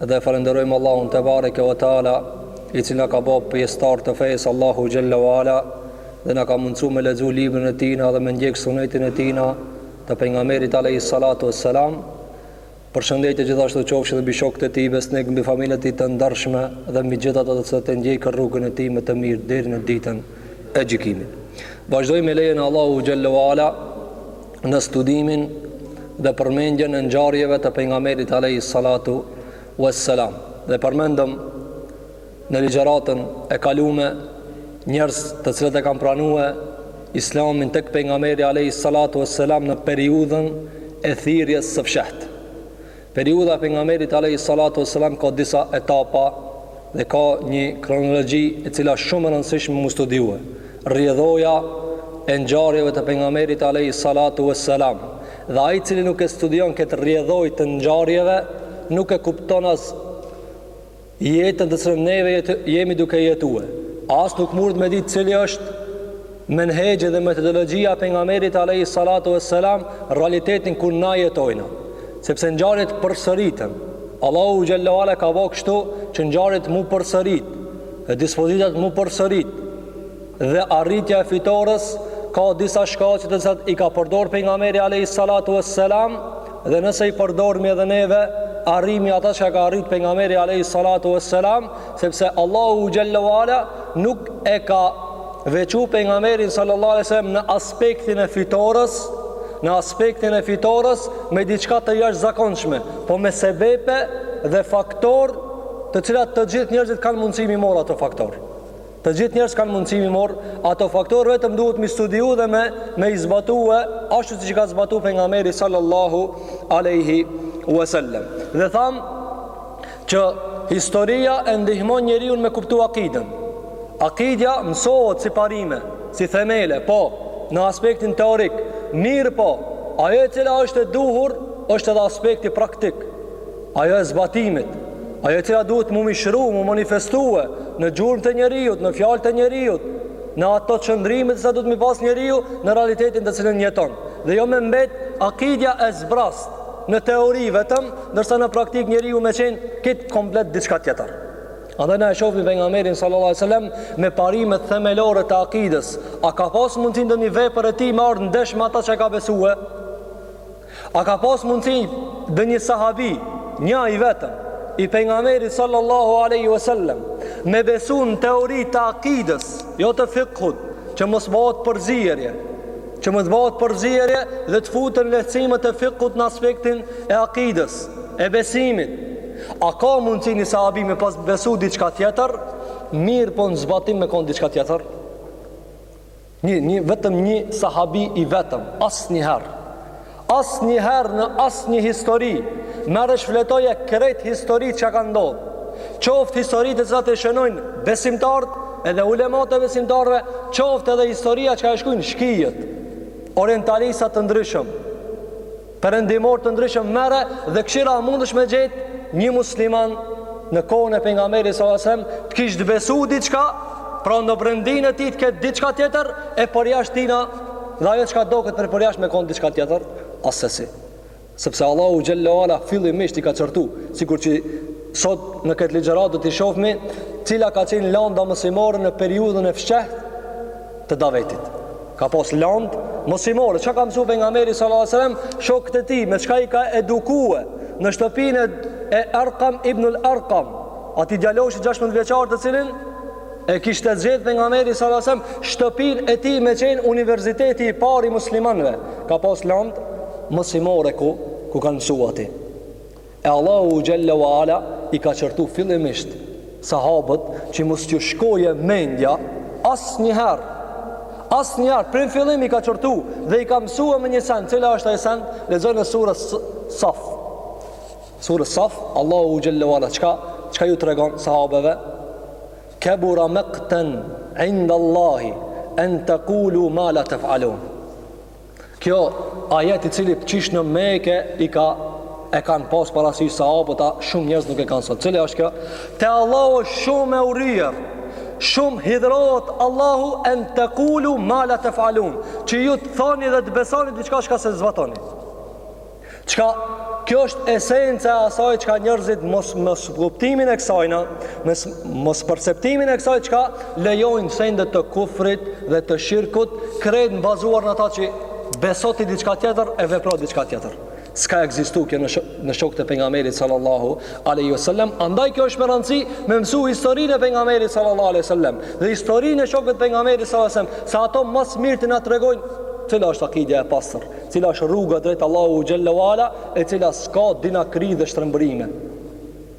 dhe falënderojmë Allahun tebareke ve teala i cili na ka bo pjesëtar të fesë së Allahu xhella ve ala dhe na ka mundësu me lexu librin e tina dhe me ndjek sunetin e tina të pejgamberit alayhi salatu wassalam përshëndetje gjithashtu qofshi dhe mbi shokët e tij besnik mbi familjen e tij të ndershme dhe mbi gjithë ata të cilët e ndjekin rrugën e tij me të mirë deri në ditën e gjykimit. Vazhdojmë me lejen e Allahu xhallahu ala në studimin dhe përmendjen e ngjarjeve të pejgamberit alayhi salatu wassalam. Dhe përmendëm në ligjëratën e kalume njerëz të cilët e kanë pranue Islamin tek pejgamberi alayhi salatu wassalam në periudhën e thirrjes së fshehtë. Periudha e Pejgamberit alejhi salatu ves selam ka disa etapa dhe ka një kronologji e cila është shumë e rëndësishme mu studiue. Rrjedhoja e ngjarjeve të Pejgamberit alejhi salatu ves selam dhe ai i cili nuk e studion këtë rrjedhojë të ngjarjeve nuk e kupton as Jetën të cilën neve jemi duke jetue. As nuk mund me ditë cili është menhexh dhe metodologjia e pejgamberit alejhi salatu ves selam në realitetin ku na jetojna. Sepse ngjarjet përsëriten. Allahu xhalla uala ka bo kështu që ngjarjet mu përsërit dhe dispozitat mu përsërit. Dhe arritja e fitores ka disa shkaqe të cilat i ka përdor pejgamberi alejhi salatu ves selam Dhe nëse i përdormi edhe neve, arrimi ata çka ka arrit pejgamberi alayhi salatu vesselam, sepse Allahu xhallahu ala nuk e ka veçu pejgamberin sallallahu alaihi wasallam në aspektin e fitores, në aspektin e fitores me diçka të jashtëzakonshme, po me sebepe dhe faktor të cilat të gjithë njerëzit kanë mundësi mi morr ato faktor. Të gjithë njerëz kanë mundësi mi morr ato faktorë vetëm duhet mi studiu dhe me i zbatue, ashtu siç i ka zbatu pejgamberi sallallahu alaihi wasallam. Dhe thamë që historia e ndihmon njeriun me kuptu akiden. Akidja mësohet si parime, si themele, po në aspektin teorik, mirëpo, ajo e cila është e duhur është edhe aspekti praktik. Ajo e zbatimit, ajo e cila duhet mu mishru, mu manifestue, në gjurmë të njeriut, në fjalë të njeriut, në ato qëndrime të cilat duhet mi pas njeriu, në realitetin të cilin jeton. Dhe jo me mbet, akidja e zbrast, në teori vetëm, ndërsa në praktik njeriu me qenë, krejt komplet diçka tjetër. Edhe na e shofim pejgamberin sallallahu alejhi ve sellem, me parimet themelore të akides, a ka pas mundësi ndonjë vepër e tij me ardhë ndesh me ata çka ka besue? A ka pas mundësi dhe një sahabi, një i vetëm, i pejgamberit sallallahu aleyhi ve sellem, me besu në teori të akidës, jo të fikhut, që mos bëhet përzierje, që mos bëhet përzierje dhe të futën lehtësimet e fikhut në aspektin e akidës, e besimit. A ka mundësi një sahabi me pas besu diçka tjetër, mirëpo në zbatim me konë diçka tjetër? Një, një, vetëm një sahabi i vetëm, asnjëherë. Asnjëherë në asnjë histori, merre shfletoje krejt historinë që ka ndodhë. Qoftë histori të cilat e shënojnë besimtarët, edhe ulematë e besimtarëve, qoftë edhe historia që ka e shkrujnë shkijët, orientalistat të ndryshëm. Perëndimorë të ndryshëm merre dhe kshyre a mundesh me gjet një musliman në kohën e pejgamberit sallallahu alajhi wasallam të kish besu diçka, pra në brendinë e tij të ketë diçka tjetër e përjashtë tina dhe ajo çka doket për përjashtë me kon diçka tjetër, asesi. Sepse Allahu xhelle ua ala fillimisht i ka qortu, sikur që sot në këtë ligjëratë do ta shohmi cila ka qenë landa mësimore në periudhën e fshehtë të davetit ka pas landë mësimore çka ka mësuar pejgamberi sallallahu alajhi wasallam shokët e tij me çka i ka edukue në shtëpinë e Erkam ibnul Erkam atij djaloshi 16 vjeçar të cilin e kishte zgjedh pejgamberi sallallahu alajhi wasallam shtëpinë e tij me qenë universiteti i parë i muslimanëve ka pas landë mësimore ku ku kanë mësuar aty E Allahu xhelle ua ala i ka qortu fillimisht sahabët që mos t'ju shkoje mendja asnjëherë asnjëherë prej fillimi i ka qortu dhe i ka mësua me një sen cili është ai sen lexoje në suren Saf suren Saf Allahu xhelle ua ala çka çka ju tregon sahabeve kebura mekten inda Allahi en tekulu ma la tefalun Ky ajet i cili qysh në Mekë i ka e kanë pas parasysh sahabët a shumë njerëz nuk e kanë sot. Cili është kjo? Te Allahu është shumë e urryer, shumë hidhrohet Allahu en tekulu ma la tefalun, që ju të thoni dhe të besoni diçka çka s'e zbatoni. Çka, kjo është esenca e asaj çka njerëzit mos, moskuptimin e kësajna, mos, mosperceptimin e kësaj çka lejojnë sendet të kufrit dhe të shirkut, krejt në bazu në ta që beso ti diçka tjetër e vepro diçka tjetër. S'ka ekzistu kjo në, shok, në shokët e pejgamberit sallallahu aleyhi sallam, andaj kjo është me rëndësi me mësu historinë e pejgamberit sallallahu aleyhi sallam, dhe historinë e shokëve të pejgamberit sallallahu aleyhi sallam, se ato ma së miri na tregojnë, cila është akidja e pastër, Cila është rruga drejt Allahut xhelle ve ala e cila s'ka dinakri dhe shtrëmbërime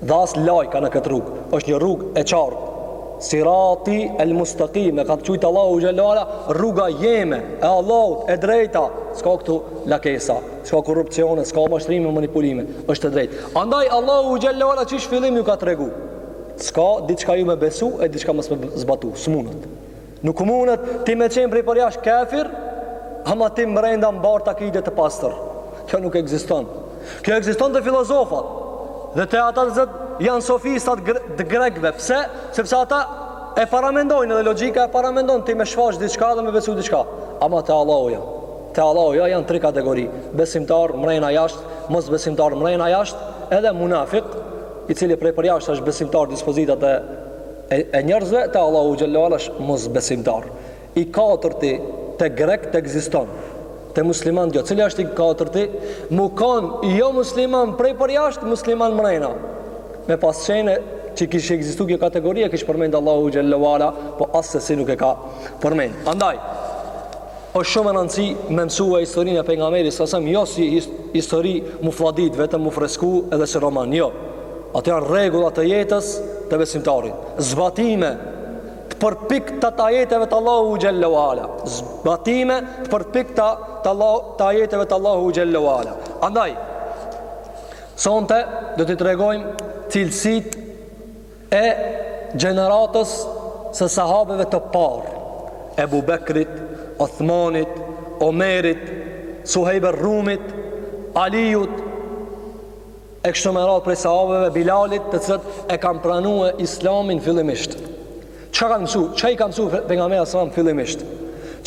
dhe as lajka në këtë rrugë. është një rrugë e qartë. Sirati el mustaqim e ka qujt Allahu xhelle ve ala rruga jeme e Allahut e drejta. S'ka këtu lakesa, s'ka korrupcione, s'ka mashtrime, manipulime. është e drejtë. Andaj Allahu xhelle ve ala qysh n'fillim ju ka tregu. S'ka diçka ju me besu e diçka mos me zbatu. S'munet. Nuk mundet ti me qenë prej përjashtë kefir, ama ti mrenda me bartë akide të pastër. Kjo nuk ekziston. Kjo ekziston te filozofat dhe te ata të cilët janë sofistat të grekve. Pse? Sepse ata e paramendojnë edhe logjika e paramendon ti me shfaqë diçka dhe me besu diçka. Ama te Allahu jo. Te Allahu jo, janë tri kategori. Besimtar, mrena jashtë, mosbesimtar, mrena jashtë, edhe munafik, i cili prej përjashtë është besimtar dispozitat e e e njerëzve te Allahu xhelle ve ala është mosbesimtar. I katërti te grekët ekziston, te muslimanët jo. Cili është i katërti? Mu kanë jo musliman prej përjashtë, musliman mrena. Me pas qene që kish ekzistu kjo kategori, e kish përmendë Allahu xhelle ve ala, po assesi nuk e ka përmendë. Andaj, është shumë me rëndësi me mësu historinë e pejgamberit s.a.v.s., jo si histori m'u fladit, vetëm m'u fresku edhe si roman, jo. Ato janë rregulla të jetës të besimtarit. Zbatime të përpikta të ajeteve të Allahut xhelle ve ala. Zbatime të përpikta të ajeteve të Allahut xhelle ve ala. Andaj sonte do t'i tregojmë cilësitë e gjeneratës së sahabeve të parë, Ebu Bekrit, Othmanit, Omerit, Suhejb er-Rumit, Alijut, E kështu me radhë prej sahabeve Bilalit të cilët e kanë pranu islamin fillimisht. Çka kanë mësu? Çka i ka mësu pejgamberi s.a.v.s. fillimisht?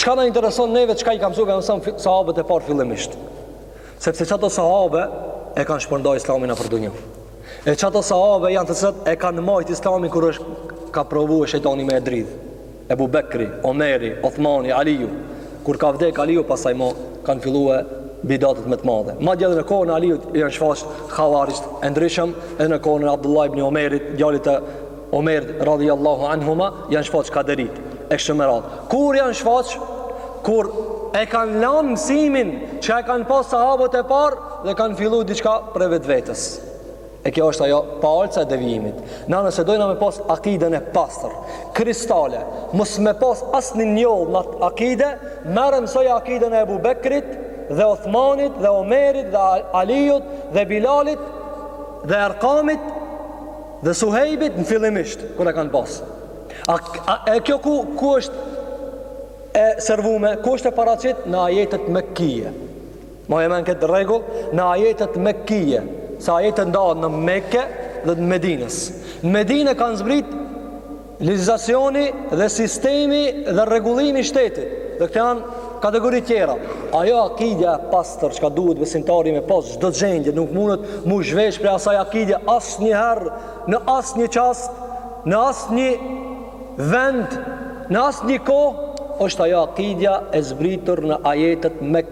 Çka na intereson neve çka i ka mësu pejgamberi s.a.v.s. sahabet e parë fillimisht? Sepse qato sahabe e kanë shpërnda islamin nëpër dunja. E qato sahabe janë të cilët e kanë majtë islamin kur është, ka provu shejtani me e dridhë. Ebu Bekri, Omeri, Othmani, Aliu. Kur ka vdekë Aliu, pastaj mo kanë fillu bidatet me të madhe. Madje edhe në kohën e Aliut janë shfaq havarixhët e ndryshëm, edhe në kohën e Abdullah ibn Omerit, djalit të Omerit radhiyallahu anhuma, janë shfaq kaderit e kështu me radhë. Kur janë shfaq kur e kanë lanë mësimin që e kanë pas sahabët e parë dhe kanë filluar diçka prej vetvetes. E kjo është ajo palca e devijimit. Na nëse dojna me pas akiden e pastër, kristale, mos me pas as ni njollë në atë akide, merre mësoje akiden e Ebu Bekrit, dhe Othmanit, dhe Omerit, dhe Alijut, dhe Bilalit, dhe Erkamit, dhe Suhejbit në fillimisht, kur e kanë pas. A, a, e kjo ku, ku është e servume, ku është e paracit në ajetet mekkije. Maje men këtë rregull në ajetet Mekkije, se ajetet ndahen në Mekke dhe në Medinës. Në Medinë kanë zbrit legjislacioni dhe sistemi dhe rregullimi i shtetit. Dhe këto janë kategori tjera. Ajo akidja e pastër çka duhet besimtari me pas çdo gjendje, nuk mundet mu zhvesh prej asaj akidje asnjëherë, në asnjë çast, në asnjë vend, në asnjë kohë, është ajo akidja e zbritur në ajetet Mekke.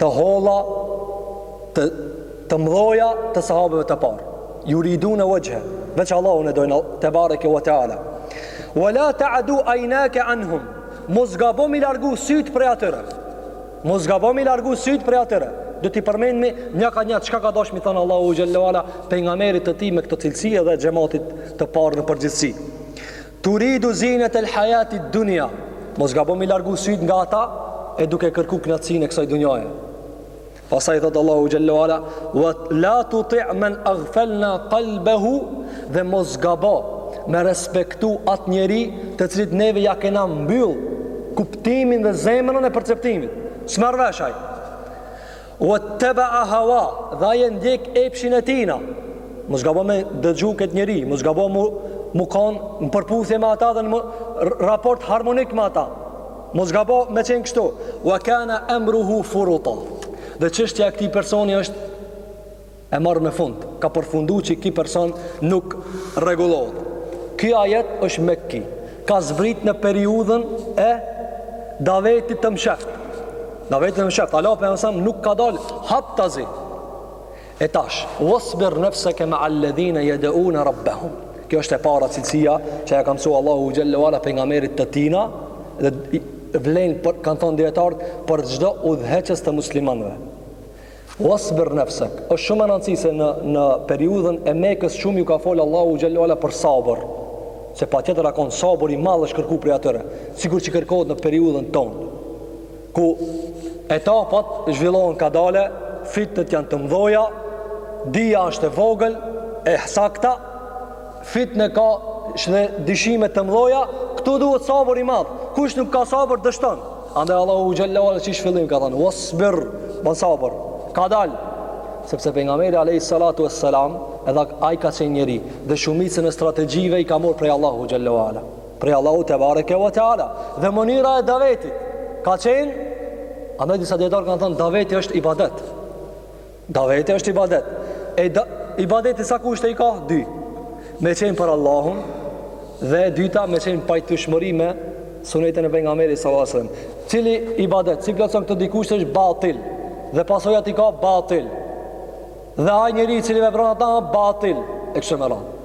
të holla të të mdhoja të sahabëve të parë yuridune wajhahu veç Allahun e dojnë tebareke wa taala wala ta'du aynaka anhum mos gabo mi largu syt prej atyre mos gabo mi largu syt prej atyre do t'i përmendmi nja ka nja çka ka dashur mi thënë Allahu xhelle ue ala pejgamberit të tij me këto cilësi edhe xhematit të parë në përgjithësi Turidu zinet el hayati dunya. Mos gabo mi largu syt nga ata e duke kërku kënaqësinë e kësaj dunjaje. Pastaj thot Allahu xhelle ue ala wa la tuti' man aghfalna qalbahu dhe mos gabo me respektu atë njeri të cilit neve ja kena mbyll kuptimin dhe zemrën e perceptimit. S'merr vesh ai. Wattaba'a hawa, dhe ai e ndjek epshin e tina. Mos gabo me dëgju këtë njeri, mos gabo mu mu kan në përputhje me ata dhe në raport harmonik me ata. Mos gabo me qenë kështu. Wa kana amruhu furuta. Dhe çështja e këtij personi është e marrë ne fund ka përfundu që ki person nuk rregullohet ky ajet është mekki ka zbrit në periudhën e davetit të msheft davetit të msheft alejhi selam nuk ka dal haptazi e tash wasbir nefseke meal ledhine jed'une rabbehum kjo është e para cilësia që ja ka msu Allahu xhelle ue ala pejgamberit të tina dhe vlen për, kanë thonë dijetarët për çdo udhëheqës të muslimanve Wasbir nafsak. Është shumë e rëndësishme se në në periudhën e Mekës shumë ju ka fol Allahu xhelle ue ala për sabër. Se patjetër ka kon sabër i madh është kërku prej atyre, sikur që kërkohet në periudhën tonë. Ku etapat zhvillohen kadale, fitnet janë të mdhoja, dija është e vogël, e sakta, fitne ka dhe dyshime të mdhoja, këtu duhet sabër i madh. Kush nuk ka sabër dështon. Andaj Allahu xhelle ve ala qysh fillim ka thënë wasbir, ban sabër. Ka dal sepse pejgamberi alayhi salatu wassalam edhe ai ka qenë njeri dhe shumicën e strategjive i ka marrë prej Allahu xhelle ve ala. Prej Allahu tebareke ve teala dhe mënyra e davetit ka qenë andaj disa dijetarë kanë thënë daveti është ibadet. Daveti është ibadet. E da, ibadeti sa kushte i ka? Dy. Me qenë për Allahun dhe e dyta me qenë pajtushmëri me sunetin e pejgamberit sallallahu alajhi wasallam. Cili ibadet s'i plotëson këto dy kushte është batil dhe pasojat i ka batil. Dhe ai njeriu i cili vepron ata është batil e kështu me radhë.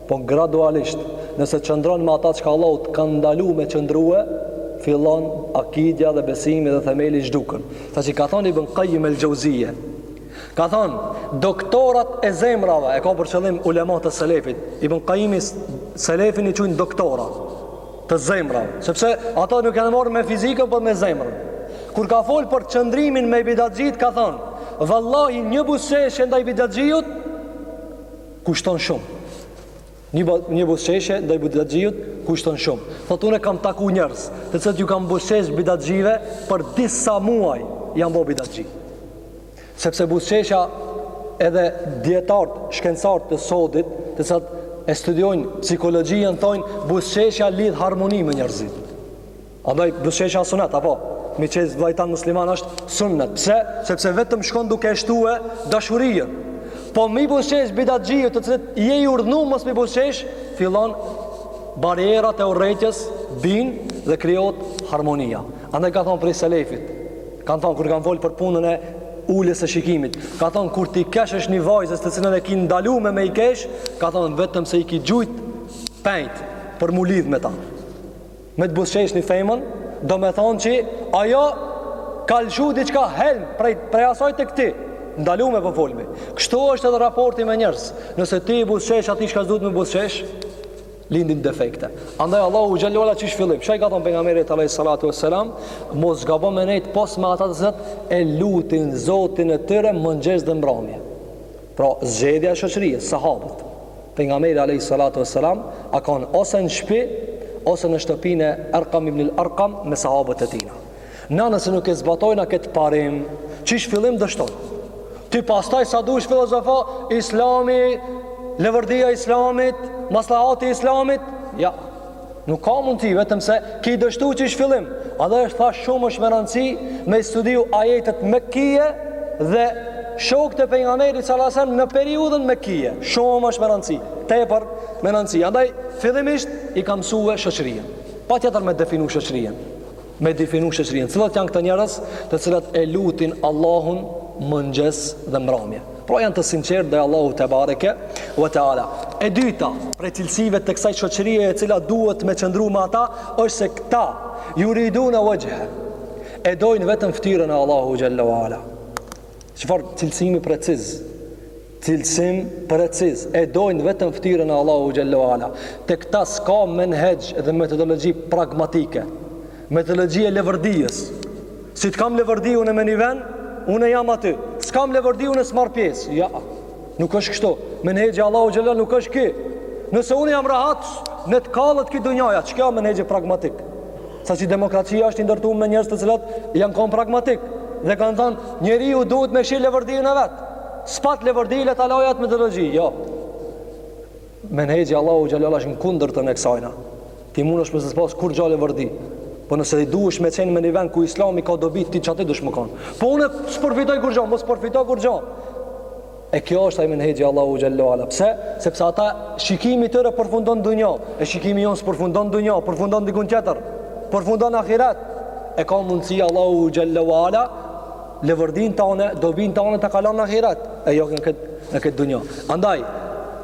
Po gradualisht, nëse qëndron me ata çka Allahu të ka ndalu me qëndrue, fillon akidja dhe besimi dhe themeli zhduken. Sa që ka thonë Ibn Kajim el Xheuzije, ka thonë, doktorat e zemrave, e ka për qëllim ulemat e selefit, Ibn Kajimi selefin i qujnë doktora të zemrave, sepse ata nuk janë morë me fizikën, por me zemrën. Kur ka folë për qëndrimin me bidatxhitë, ka thonë, vallahi një buzëqeshje ndaj bidatxhiut, Kushton shumë. Një një buzëqeshje ndaj bidatxhiut kushton shumë. Thotë unë kam taku njerëz, të cilët ju kanë buzëqesh bidatxhive për disa muaj janë bërë bidatxhi. Sepse buzëqeshja edhe dijetarët shkencëtarët të sodit, të cilët e studiojnë psikologjinë, thonë buzëqeshja lidh harmoni me njerëzit. Andaj buzëqeshja sunet, a po, m'i qesh vllait tand musliman është sunnet. Pse? Sepse vetëm shkon duke e shtue dashurinë. Po m'i buzëqesh bidatxhive të cilët je i urdhnu mos m'i buzëqesh, fillon barrierat e urrejtjes bin dhe krijohet harmonia. Andaj ka thonë prej selefit, kanë thonë kur kanë folë për punën e uljes së shikimit, ka thonë kur t'i keshësh një vajzës të cilën e ki ndalume me i kesh, ka thonë vetëm se i ki gjujt penjt për m'u lidh me ta. Me të buzëqesh ni femën, domethonë që ajo ka lëshu diçka helm prej, prej asaj te ti. Ndalume pra po folmi. Kështu është edhe raporti me njerëz. Nëse ti i buzëqesh atij çka s'duhet me buzëqesh, lindin defekte. Andaj Allahu xhelle ve ala qysh fillim çka i ka thonë pejgamberit alejhi salatu ve selam, mos gabo me nejtë pos me ata të cilët e lutin zotin e tyre mëngjes dhe mbramje. Pra zgjedhja e shoqëries, sahabët, Pejgamberi alejhi salatu ves selam a kanë ose në shpi ose në shtëpinë e Erkam ibn el Erkam me sahabët e tina. Na nëse nuk e zbatojna këtë parim, qysh fillim dështon. Ti pastaj sa dush filozofo, Islami, levërdia e Islamit, maslahati i Islamit, ja. Nuk ka mund ti, vetëm se ki dështu qysh fillim. Andaj është thash shumë është me rëndësi me i studiu ajetet mekije dhe shokët e pejgamberit salasem në periudhën mekije. Shumë është me rëndësi, tepër me rëndësi. Andaj fillimisht i kam sue shoqërien. Patjetër me definu shoqërien. me definu shoqërinë. Cilët janë këta njerëz, të cilët e lutin Allahun mëngjes dhe mbrëmje. Pra janë të sinqertë ndaj Allahut tebareke ve teala. E dyta, prej cilësive të kësaj shoqërie e cila duhet me qëndru me ata, është se këta juridune vexhhe, e dojnë vetëm ftyrën e Allahu xhel-le ue ala. Çfarë cilësimi preciz, Cilësim preciz, e dojnë vetëm ftyrën e Allahu xhel-le ue ala. Tek ta s'ka menhexh dhe metodologji pragmatike. Metodologji e leverdisë. Si të kam leverdi unë me një vend, unë jam aty. S'kam leverdi unë s'marr pjesë. Ja. Nuk është kështu. Menhexhi i Allahu xhel-le ue ala nuk është ky. Nëse unë jam rahat le të kallet kjo dunjaja, qikjo menhexh pragmatik. Sa si demokracia është i ndërtu me njerëz të cilët janë kon pragmatik dhe kanë thënë njeriu duhet me shi leverdinë e vet. S'pat leverdi le ta lajë at metodologji, jo. Menhexhi i Allahut xhel-le ue ala është në kundërtën e ksajna. Ti mundesh ti mos me pas kurgja leverdi. Po nëse ti duhesh me qenë me një vend ku islami ka dobi, ti qaty duhesh me kanë. Po unë s'përfitoj kurgjo, mos përfito kurgjo. E kjo është ai menhexhi i Allahut xhel-le ue ala. Pse? Sepse ata shikimi i tyre përfundon në dunja, e shikimi jonë s'përfundon në dunja, përfundon diku tjetër. Përfundon në ahiret. E ka mundësi Allahu xhel-le ue ala Leverdinë tane, dobinë tane ta kalon në ahiret, e jo në këtë në këtë dunja. Andaj,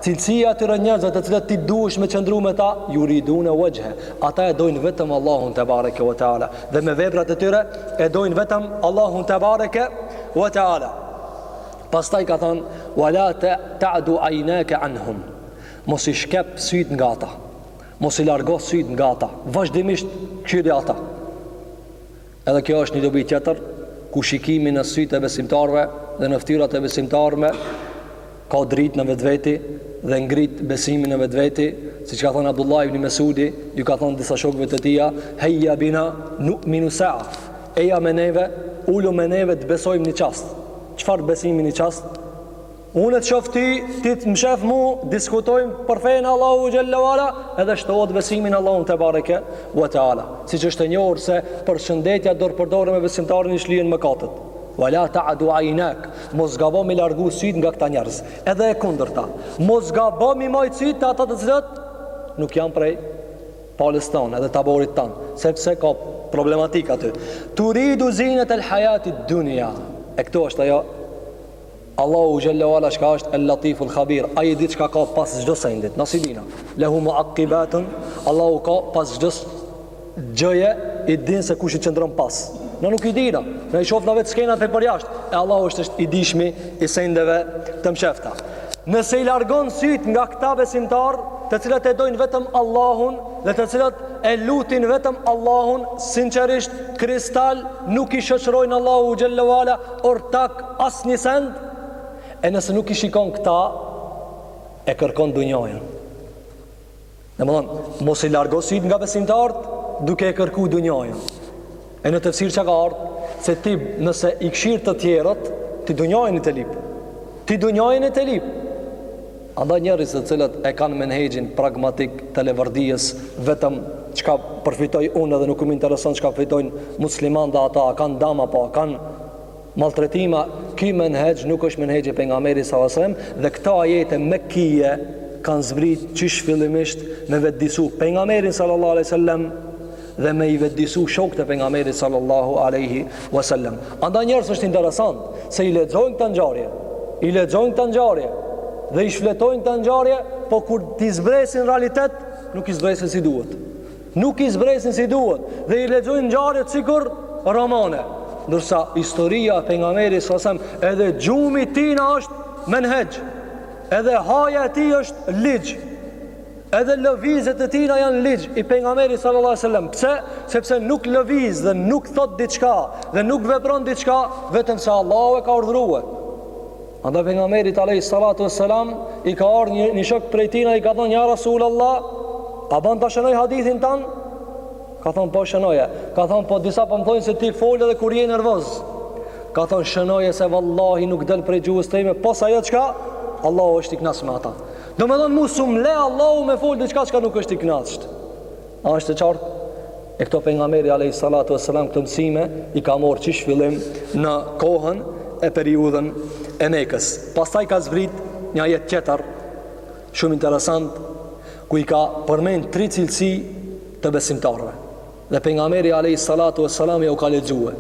cilësia e atyre njerëzve të cilët ti duhesh me qëndru me ta, juridune vexhhe. Ata e dojnë vetëm Allahun tebareke ve teala. Dhe me veprat e tyre e dojnë vetëm Allahun tebareke ve teala. Pastaj ka thonë, ve la ta'du ajnake anhum. Mos i shkep sytë nga ata. Mos i largo sytë nga ata. Vazhdimisht kqyri ata. Edhe kjo është një dobi tjetër, ku shikimi në sytë e besimtarëve dhe në ftyrat e besimtarëve ka dritë në vetveti dhe ngrit besimin në vetveti, siç ka thënë Abdullah ibn Mesudi, ju ka thënë disa shokëve të tija, heja bina nu'minu sa'a. Eja me neve, ulu me neve të besojmë një çast. Çfarë besimi një çast? Unë të shof ty, ti të më shef mu, diskutojmë për fenë e Allahut xhel-le ue ala, edhe shtohet besimi n'Allahun tebareke ve teala. Siç është e njohur se përshëndetja dorë për dore me besimtarin i shlyen mëkatet. Ve la ta'du ajnake, mos gabo m'i largu sytë nga këta njerëz. Edhe e kundërta, mos gabo m'i majt sytë te ata të cilët, nuk janë prej palës tanë edhe taborit tanë, sepse ka problematikë aty. Turidu zinetel hajatid dunja, e këtu është ajo Allahu xhalla wala çka është el latif el khabir ai e di çka ka pas çdo sendit na s'i dina lehu muaqibatun Allahu ka pas çdo gjëje i din se kush i qëndron pas Na nuk i dina, na i shofna vetëm skenat e përjashtme, e Allahu është është i dishmi i sendeve të mshefta. Nëse i largon syt nga këta besimtar, të cilët e dojnë vetëm Allahun dhe të cilët e lutin vetëm Allahun, sincerisht, kristal, nuk i shoqërojnë Allahut xhalla wala, ortak asnjë send e nëse nuk i shikon këta e kërkon dunjajën domethonë mos i largo sytë nga besimtarët duke e kërku dunjajën e në tefsir ka ardhë se ti nëse i këqyr të tjerët ti dunjajën je tu lyp ti dunjajën je tu lyp Andaj njerëzit të cilët e kanë menhexhin pragmatik të leverdijës vetëm çka përfitoj unë edhe nuk më intereson çka fitojnë musliman dhe ata a kanë dam apo a kanë maltretime ky menhexh nuk është menhexhi i pejgamberit sallallahu alajhi wasallam dhe këto ajete mekkije kanë zbrit qysh fillimisht me vetëdijsu pejgamberin sallallahu alajhi wasallam dhe me i vetëdijsu shokët e pejgamberit sallallahu alaihi wasallam. Andaj njerëz është interesant se i lexojnë këta ngjarje, i lexojnë këta ngjarje dhe i shfletojnë këta ngjarje, po kur t'i zbresin në realitet, nuk i zbresin si duhet. Nuk i zbresin si duhet dhe i lexojnë ngjarjet sikur romane. Ndërsa historia e pejgamberit sallallahu alaihi wasallam edhe gjumi i tina është menhexh. Edhe haja e tij është ligj. Edhe lëvizjet e tina janë ligj i pejgamberit sallallahu alajhi wasallam. Pse? Sepse nuk lëviz dhe nuk thot diçka dhe nuk vepron diçka vetëm se Allahu e ka urdhrue. Andaj pejgamberit alayhi salatu wasalam i ka ardh një, një shok prej tina i ka thonë ja Rasulullah, a ban ta shënoj hadithin tand? Ka thonë po shënoje. Ka thonë po disa po më thojn se ti fol edhe kur je nervoz. Ka thonë shënoje se vallahi nuk del prej gjuhës time, pos ajo çka Allahu është i knaqt me ata. Domethonë mu s'um le Allahu me folë diçka çka nuk është i knaqt. A është e qartë? E këto pejgamberi alejhi salatu wa salam këto mësime i ka morë qysh n'fillim në kohën e periudhën e Mekës. Pastaj ka zbrit një ajet tjetër shumë interesant ku i ka përmen tri cilësi të besimtarëve. Dhe pejgamberi alayhi salatu wassalam jau ka lexue.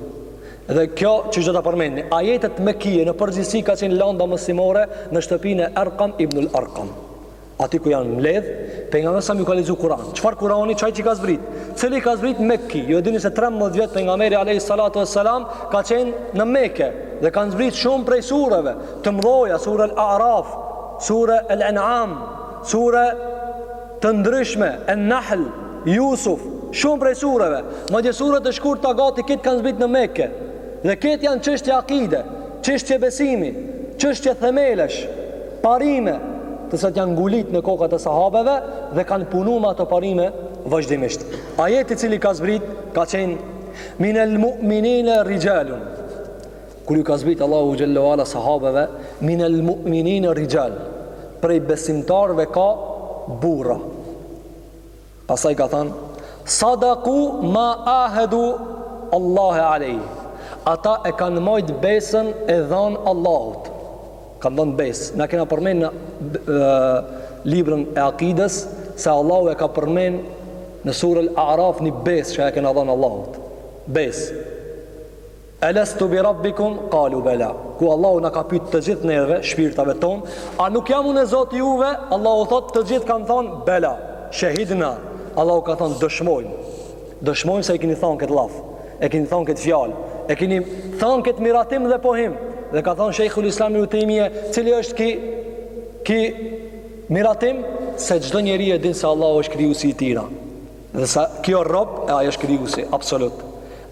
Dhe kjo që do ta përmendmi, ajetet mekkije në përgjithësi ka qenë landa mësimore në shtëpinë e Arqam ibn al-Arqam. Aty ku janë mbledh, pejgamberi salam jau ka lexu Kur'an. Çfarë Kur'ani qaj që ka zbrit? Cili ka zbrit Mekki? Ju e dini se 13 vjet pejgamberi alayhi salatu wassalam ka qenë në Mekë dhe kanë zbrit shumë prej sureve të mëdha, sura al-A'raf, sura al-An'am, sura të ndryshme, En-Nahl, Jusuf, shumë prej sureve, madje sure të shkurta gati krejt kanë zbrit në Mekë. Dhe këto janë çështje akide, çështje besimi, çështje themelesh, parime, të cilat janë ngulit në kokat e sahabeve dhe kanë punu me ato parime vazhdimisht. Ajeti i cili ka zbrit ka qenë Minel mu'minina rijalun Kur ju ka zbrit Allahu xhalla wala sahabeve min al mu'minin rijal, prej besimtarëve ka burra. Pastaj ka thënë sadaku ma ahedu Allahu alej. Ata e kanë mojt besën e dhan Allahut. Kanë dhan besë. Na kena përmend në librin e Akides se Allahu e ka përmend në surën Al-A'raf një besë që ia kena dhan Allahut. Besë. Elastu bi Rabbikum, kalu bela, ku Allahu na ka pyet të gjithë neve, shpirtave tonë, a nuk jam unë Zoti i juve? Allahu thotë të gjithë kanë thonë bela, shahidna. Allahu ka thonë dëshmojmë. Dëshmojmë se e keni thonë këtë llaf, e keni thonë këtë fjalë, e keni thonë këtë miratim dhe pohim. Dhe ka thonë Sheikhul Islam Ibn Taymije, cili është ki ki miratim se çdo njeri e din se Allahu është krijuesi i tina. Dhe se ki o rob e ai është krijuesi absolut.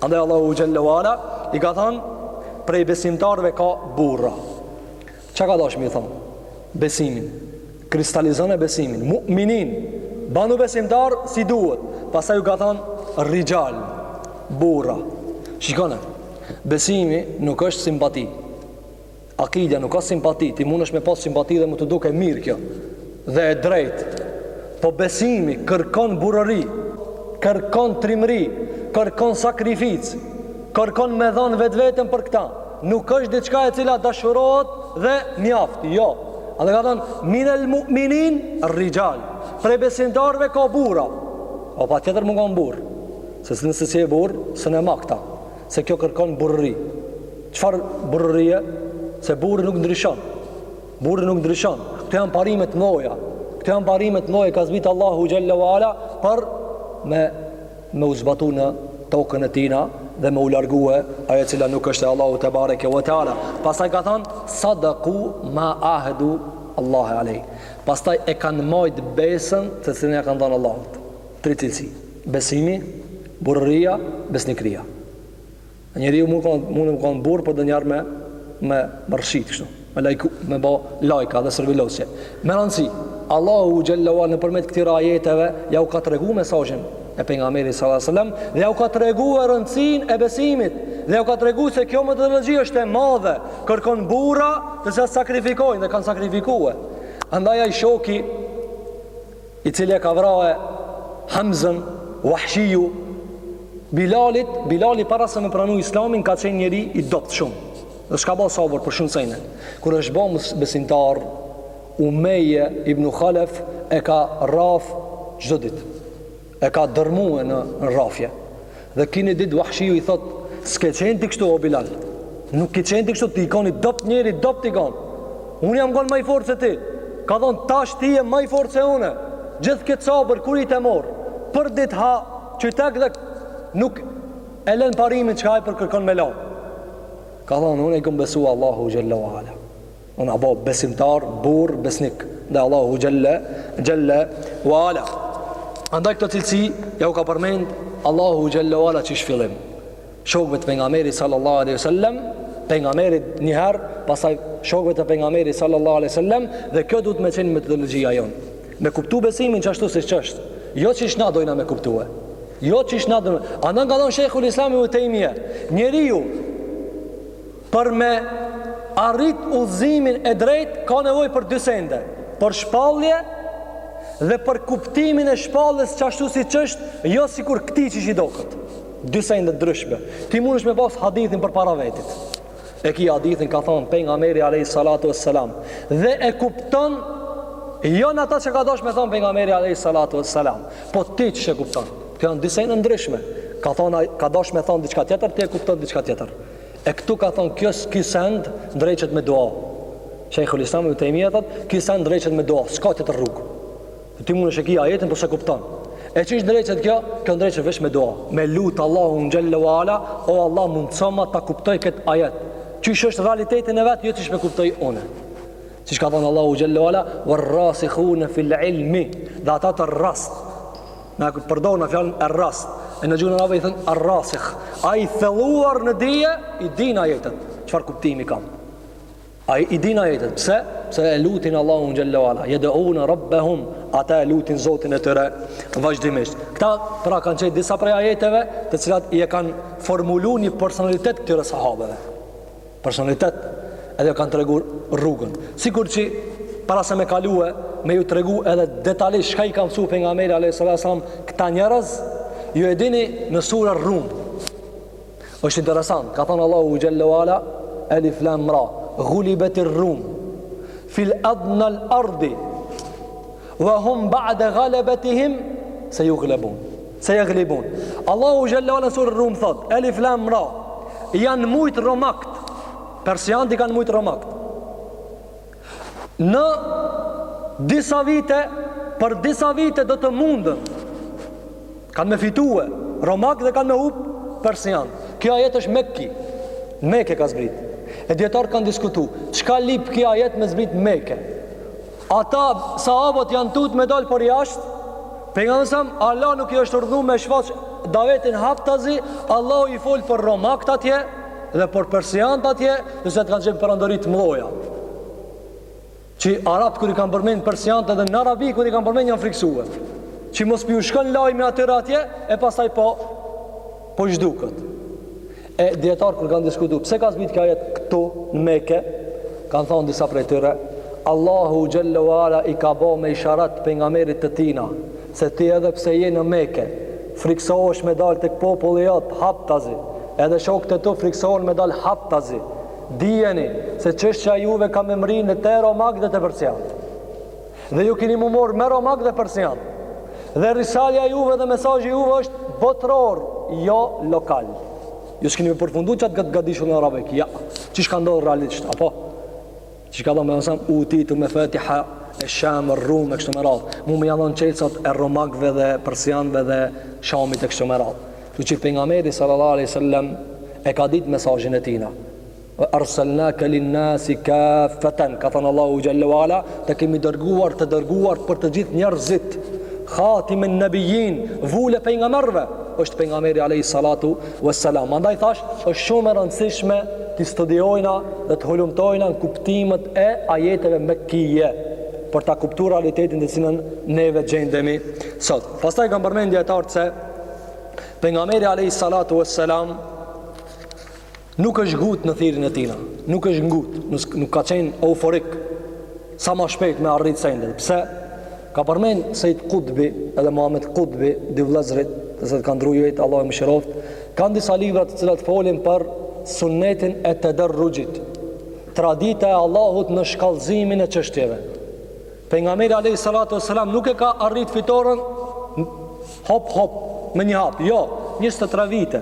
Andaj Allahu xhallahu ala i ka thënë prej besimtarëve ka burra. Çka ka dasht me i thon? Besimin. Kristalizone besimin. Mu'minin. Banu besimtar si duhet. Pastaj u ka thon rijal. Burra. Shikone. Besimi nuk është simpati. Akidja nuk asht simpati, ti mundesh me pas simpati dhe mund t'u duk e mirë kjo dhe e drejtë. Po besimi kërkon burrëri, kërkon trimëri, kërkon sakrificë, kërkon me dhanë vetveten për këta. Nuk është diçka e cila dashurohet dhe mjaft, jo. Andaj ka thonë, minel mu'minin, rijal. Prej besimtarve ka burra. O patjetër me kan burrë. Se ti nëse s'je burrë, s'e man këta. Se kjo kërkon burrëri. Çfarë burrërie? Se burri nuk ndryshon. Burri nuk ndryshon. Këto janë parime të mëdha. Këto janë parime të mëdha i ka zbrit Allahu xhalla wala për me me u zbatu në tokën e tina dhe me u largue ajo e cila nuk e deshte Allahu tebareke ve teala. Pastaj ka thonë, sadaku ma ahdu Allahe alej. Pastaj e kanë majtë besën të cilën ia kanë dhanë Allahut. Tri cilësi, besimi, burrëria, besnikëria. Njeriu mund të mund të konë burrë, por ndonjëherë me me me rrëshqit kështu, me lajku, me bë lajka dhe servilosje. Me rëndësi, Allahu xhallahu ala nëpërmjet këtyre ajeteve ja u ka tregu mesazhin e pejgamberit sallallahu alajhi wasallam dhe ja u ka tregu rëndësinë e besimit dhe ja u ka tregu se kjo metodologji është e madhe, kërkon burra të cilët sakrifikojnë dhe kanë sakrifikue. Andaj ai shoki i cili e ka vrae Hamzën Wahshiu Bilalit, Bilali para se me pranu islamin ka qenë njeri i dopt shumë dhe s'ka ba sabër për shumë sejne kur është ba besimtar Umeje ibn Khalef e ka rraf çdo dit E ka dërmue në rrafje. Dhe qi ni dit Wahshiu i thot, s'ke qenë ti kështu o Bilal. Nuk ke qenë ti kështu, ti je kon i dopt njeri, i dopt je kon. Unë jam kon më i fortë se ti. Ka thon tash ti je më i fortë se unë. Gjithë këtë sabër ku je tu e marr. Për dit ha qytek dhe nuk e lën parimin çka ai po kërkon me la. Ka thon unë i kom besu Allahut xhelle wala. Un jam bo besimtar, burr, besnik dhe Allahu xhelle xhelle wala. Andaj këto cilësi jau ka përmend Allahu xhelle wala qysh n'fillim. Shokëve të pejgamberit sallallahu alaihi wasallam, pejgamberit një herë, pastaj shokëve të pejgamberit sallallahu alaihi wasallam dhe kjo duhet me qen metodologjia jon. Me kuptu besimin qashtu siç është, jo qysh na dojna me kuptue. Jo qysh na dojna. Andaj ka thënë Sheikhul Islam ibnu Tejmia, njeriu Për me arrit udhëzimin e drejtë ka nevojë për dy sende, për shpallje dhe për kuptimin e shpalljes qashtu siç është, jo sikur këtij që i doket. Dy sende ndryshme. Ti mundesh me pas hadithin përpara vetit. E ki hadithin ka thon pejgamberi alayhi salatu wassalam dhe e kupton jo në ata që ka dashur me thon pejgamberi alayhi salatu wassalam, po ti qysh e kupton. Kto janë dy sende ndryshme. Ka thon ka dashur me thon diçka tjetër, ti e kupton diçka tjetër. E këtu ka thonë kjo ky send ndreqet me dua. Sheikhul Islam Ibn Taymija thotë, ky send ndreqet me dua, s'ka tjetër rrugë. Ti munesh e ki ajetin po s'e kupton. E qysh ndreqet kjo? Kjo ndreqet veç me dua. Me lut Allahun xhalla wala, o Allah mundësoma ta kuptoj kët ajet. Qysh është n'realitetin e vet, jo qysh e kuptoj unë. Siç ka thënë Allahu xhalla wala, "War-rasikhun fil ilmi", dhe ata të rrast Na përdorna fjalën e rrast. E në gjuhën arabe i thonë arrasikh. Ai i thelluar në dije, i din ajetet. Çfarë kuptimi kan? Ai i din ajetet. Pse? Pse e lutin Allahun xhelle wala. Jed'une rabbehum. Ata e lutin zotin e tyre vazhdimisht. Këta pra kanë qenë disa prej ajeteve të cilat i kanë formulu një personalitet këtyre sahabeve. personalitet edhe jau kanë tregu rrugën sikur që para se me kalue me ju tregu edhe detalisht çka i ka msu pejgamberi alayhi salatu wassalam këta njërëz ju e dini në sure Rrum është interesant ka thonë Allahu xhelle wala Elif Lam Ra Gulibetir Rum fil adnal ardi Wa hum ba'de galebihim sejaglibun. Sejaglibun. Allahu xhelle ue ala n'suren Rum thot, Elif Lam Ra, janë mujtë romakt, persiant i kanë mujtë romakt. Në disa vite, për disa vite do të mundën, kanë me fitue romakt e kanë me hup persiant. Kjo ajet është mekki, n'Meke ka zbritë. E dijetarët kanë diskutu, çka lyp kjo ajet me zbritë n'Meke? Ata sahabët janë tut me dal për jashtë. Pejgamberi sa Allah nuk i është urdhnu me shfaq davetin haptazi, Allahu i fol për romakt atje dhe për persiant atje, të cilët kanë qenë perandori të mëdha. Që arabët kur i kanë përmend persiant edhe në arabi kur i kanë përmend janë friksu. Që mos po u shkon lajmi atyre atje e pastaj po po zhdukët. E dijetarët kur kanë diskutu, pse ka zbrit kjo ajet këtu në Mekë? Kanë thonë disa prej tyre, Allahu xhelle ue ala i ka bë me isharat pejgamberit të tina, se ti edhe pse je në Mekë, friksohesh me dal tek populli jot haptazi, edhe shokët e tu friksohen me dal haptazi. Dijeni se çështja juve ka me mri në tero mag dhe të përcjellë. Dhe ju keni m'u marrë me romak dhe persian. Dhe risalja juve dhe mesazhi juve është botëror, jo lokal. Ju s'keni me përfundu qaty n'gadishullin arabik. Ja, qysh ka ndodhë realisht, apo? Që shka do me nësëm, utitu mefatiha esh-Sham, Rum, e kështu me radhë. Mu m'janë dhon çelësat e romakve dhe persianve dhe Shamit e kështu me radhë. Që pejgamberi sallallahu alejhi ue selem e ka ditë mesazhin e tina. Wa arsalnake linnasi kafatan, ka thënë Allahu xhelle ue ala, të kemi dërguar të dërguar për të gjithë njerëzit. Khatimun nabiyyin, vulë e pejgamberëve, është pejgamberi alayhi salatu wassalam. Andaj thash, është shumë e rëndësishme t'i studiojna dhe të hulumtojna në kuptimet e ajeteve mekkije për ta kuptu realitetin në të cilin neve gjendemi sot. Pastaj kanë përmend dijetarët se pejgamberi alayhi salatu wassalam Nuk është ngut në thirrjen e tina. Nuk është ngut, nuk ka qenë euforik sa ma shpejt me arrit sendet. Pse? Ka përmend Sejid Kutbi edhe Muhammed Kutbi, dy vëllezërit, të cilët kanë ndrru jetë, Allahu i mëshiroft, kanë disa libra të cilat folin për sunnetin e tederruxhit. Tradita e Allahut në shkallëzimin e çështjeve. Pejgamberi alayhi salatu wasalam nuk e ka arrit fitoren Hop hop, me një hap, jo, 23 vite.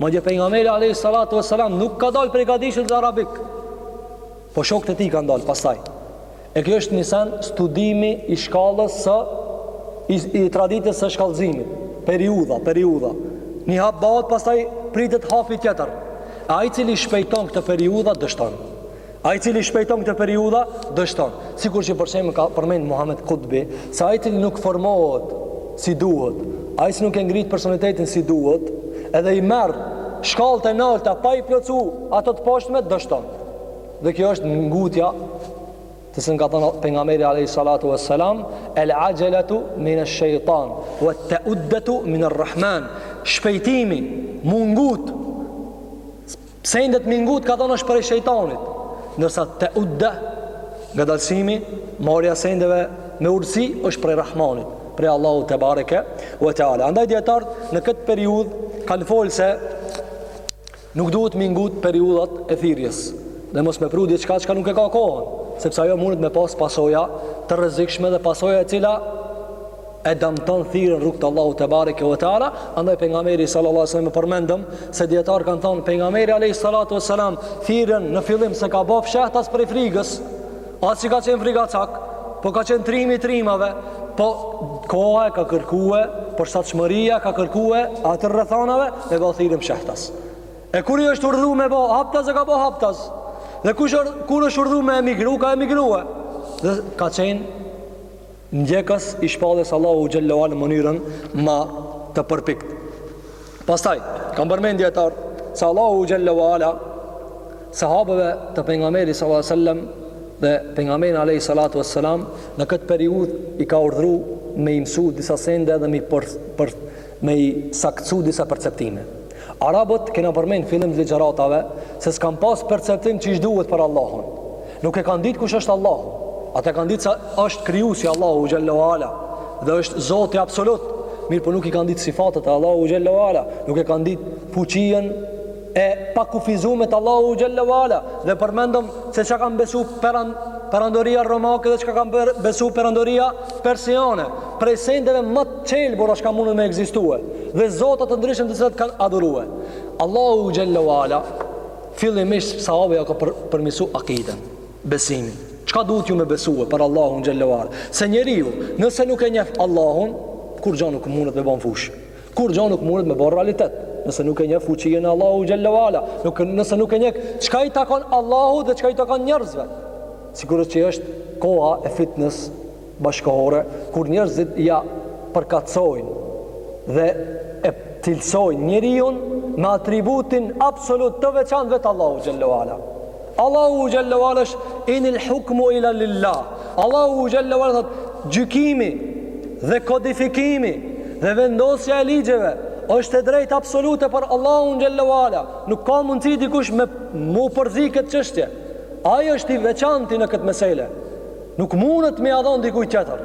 Madje pejgamberi alayhi salatu wasalam nuk ka dalë prej gadishullit arabik. Po shokët e tij kanë dalë pastaj. E kjo është një sen studimi i shkallës së i, i traditës së shkallëzimit. Periudha, periudha. Një hap bëhet, pastaj pritet hapi tjetër. E ai i cili shpejton këto periudha dështon. Ai i cili shpejton këtë periudha dështon. Sikur që për shembull ka përmend Muhammed Kutbi, se ai i cili nuk formohet si duhet, ai që nuk e ngrit personalitetin si duhet, edhe i merr shkallët e nalta pa i plotsu ato të poshtme dështon. Dhe kjo është ngutja të cilën ka thënë pejgamberi alejhi salatu ue selam el axheletu minesh shejtan ue teuddetu miner rrahman shpejtimi m'u ngut Sendet m'i ngut ka thonë është prej shejtanit, ndërsa teudde, ngadalësimi, marrja e sendeve me urtësi, është prej Rahmanit, prej Allahut tebareke ue teala. Andaj dijetarët në këtë periudhë kanë folë se nuk duhet m'i ngut periudhat e thirjes, dhe mos me pru diçka çka nuk e ka kohën, sepse ajo mundet me pas pasoja të rrezikshme dhe pasoja e cila e damton thirrjen n'rrugë t'Allahut tebareke ve teala andaj pejgamberi sallallahu alaihi wasallam përmendëm se dijetarët kan thon pejgamberi alaihi salatu wasalam thirrën në fillim se ka bë fshat as për frigës as që ka qen frigacak po ka qen trimi i trimave po koha e ka kërkue përshtatshmëria ka kërkue atë rrethanave me bë thirrjen fshehtas e kur i është urdhëruar me bë haptas e ka bë haptas dhe kur kur është urdhëruar me emigru ka emigruar dhe ka qenë Ndjekës i shpalljes së Allahut xhelle ue ala në mënyrën më të përpiktë. Pastaj kanë përmend dijetarët se Allahu xhelle ue ala sahabeve të pejgamberit sallallahu alajhi wasallam dhe pejgamberin alayhi salatu wassalam në këtë periudhë i ka urdhëruar me i mësu disa sende dhe me për, për, me i saktësu disa perceptime. Arabët kena përmend n'fillim të ligjëratave se s'kanë pas perceptim qysh duhet për Allahun. Nuk e kanë ditë kush është Allahu. Ata e kanë ditë se është krijuesi Allahu xhelle ue ala dhe është zoti absolut. Mirëpo nuk i kanë ditë sifatet e Allahut xhelle ue ala. Nuk e kanë ditë fuqien e pakufizume të Allahut xhelle ue ala dhe përmendëm se çka kanë besu peran, perandoria romake dhe çka kanë besu perandoria persiane prej sendeve më të qelbura që ka mundu me ekzistue dhe zota të ndryshëm të cilat kanë adhurue Allahu xhelle ue ala fillimisht sahabeve ja ka për, përmirësu akiden besimin çka duhet ju me besue për Allahun xhelle ue ala se njeriu nëse nuk e njef Allahun kurgjo nuk mundet me bo n'fush Kurgjo nuk mundet me bo në realitet Nëse nuk e njeh fuqien e Allahut xhelle ue ala nuk, Nëse nuk e njeh çka i takon Allahut dhe çka i takon njerëzve Sikurse që është koha e fitnes bashkëkohore Kur njerëzit ja përkatësojnë dhe e cilësojnë njeriun Me atributin absolut të veçantë vetë Allahut xhelle ue ala Allahu xhelle ue ala është inil hukmu illa lillah. Allahu xhelle ue ala thotë gjykimi dhe kodifikimi dhe vendosja e ligjeve është e drejtë absolute për Allahun xhelle ue ala. Nuk ka mundësi dikush me u përzi këtë çështje. Ai është i veçanti në këtë mesele. Nuk mundet me ia dhon dikujt tjetër.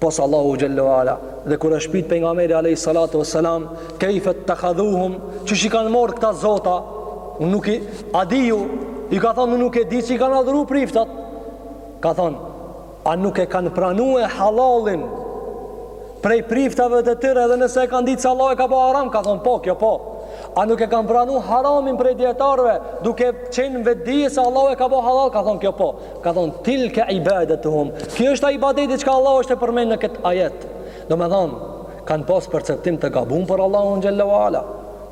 pos Allahu xhelle ue ala dhe kur është pyet pejgamberi alayhi salatu wassalam kayfa ittakhadhuhum qysh i kanë marr këta zota unë nuk i Adiju i ka thonë nuk e di që i kanë adhuru priftat ka thonë a nuk e kanë pranue halalin prej priftave të tyre edhe nëse e kanë ditë se Allahu e ka bo haram ka thonë po kjo po a nuk e kanë pranu haramin prej dijetarëve duke qenë vetëdije se Allahu e ka bo halal ka thonë kjo po Ka thonë, tilke ibadetuhum. Kjo është ai ibadeti çka Allahu është e përmend në këtë ajet. Domethonë, kanë pas perceptim të gabun për Allahun xhelle ue ala.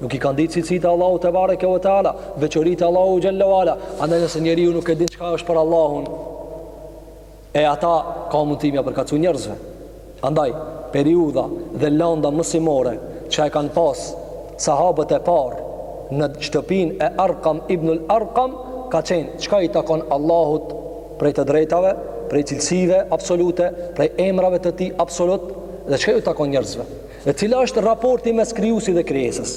Nuk i kanë ditë cilësitë e Allahut tebareke ue teala. Veçoritë e Allahut xhelle ue ala. Andaj nëse njeriu nuk e din çka është për Allahun. E ata ka mundësi m'ia përkatsu njerëzve. Andaj, periudha dhe landa mësimore që e kanë pas sahabët e parë në shtëpinë e Arqam ibnul Arqam ka qenë çka i takon Allahut prej të drejtave, prej cilësive absolute, prej emrave të tij absolut dhe çka ju takon njerëzve. E cila është raporti mes krijuesit dhe krijesës?